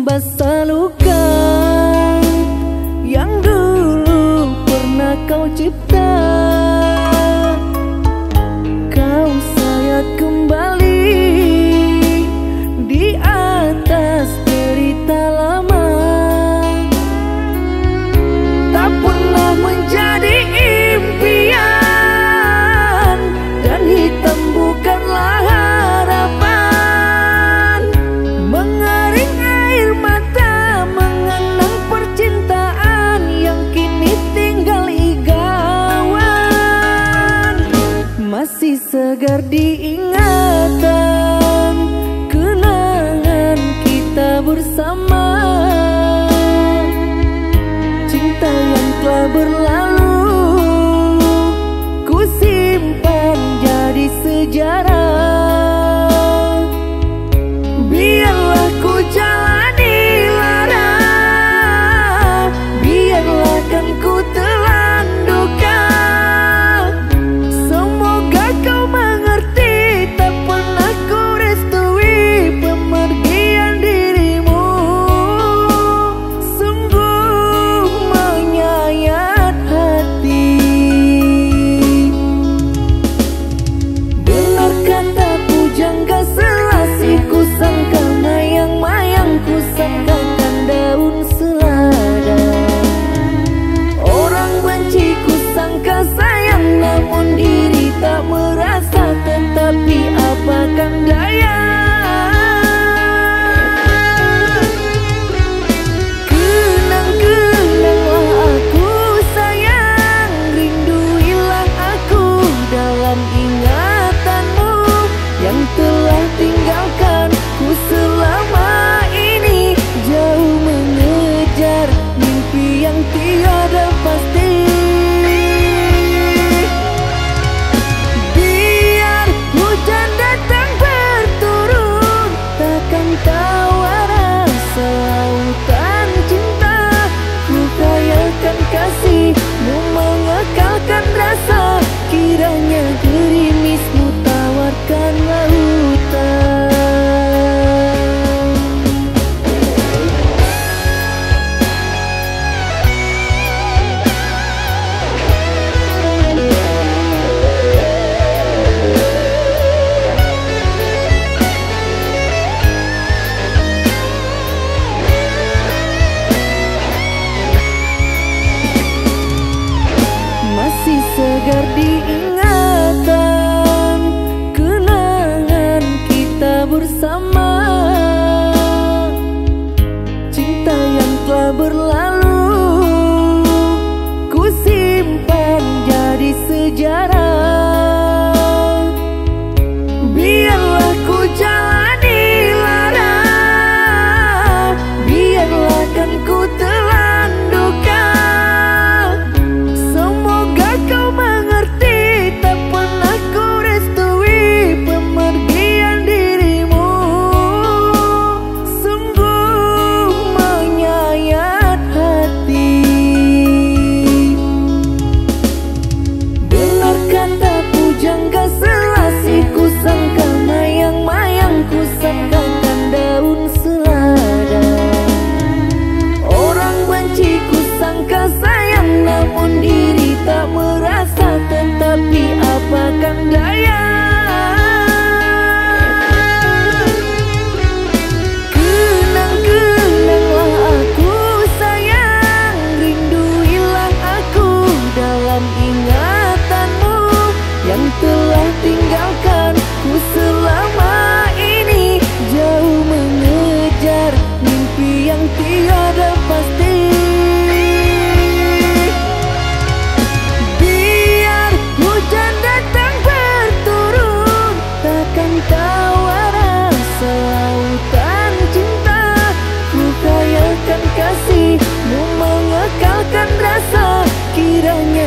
membasah luka yang dulu pernah kau cipta. agar diingatan kenangan kita bersama. miranya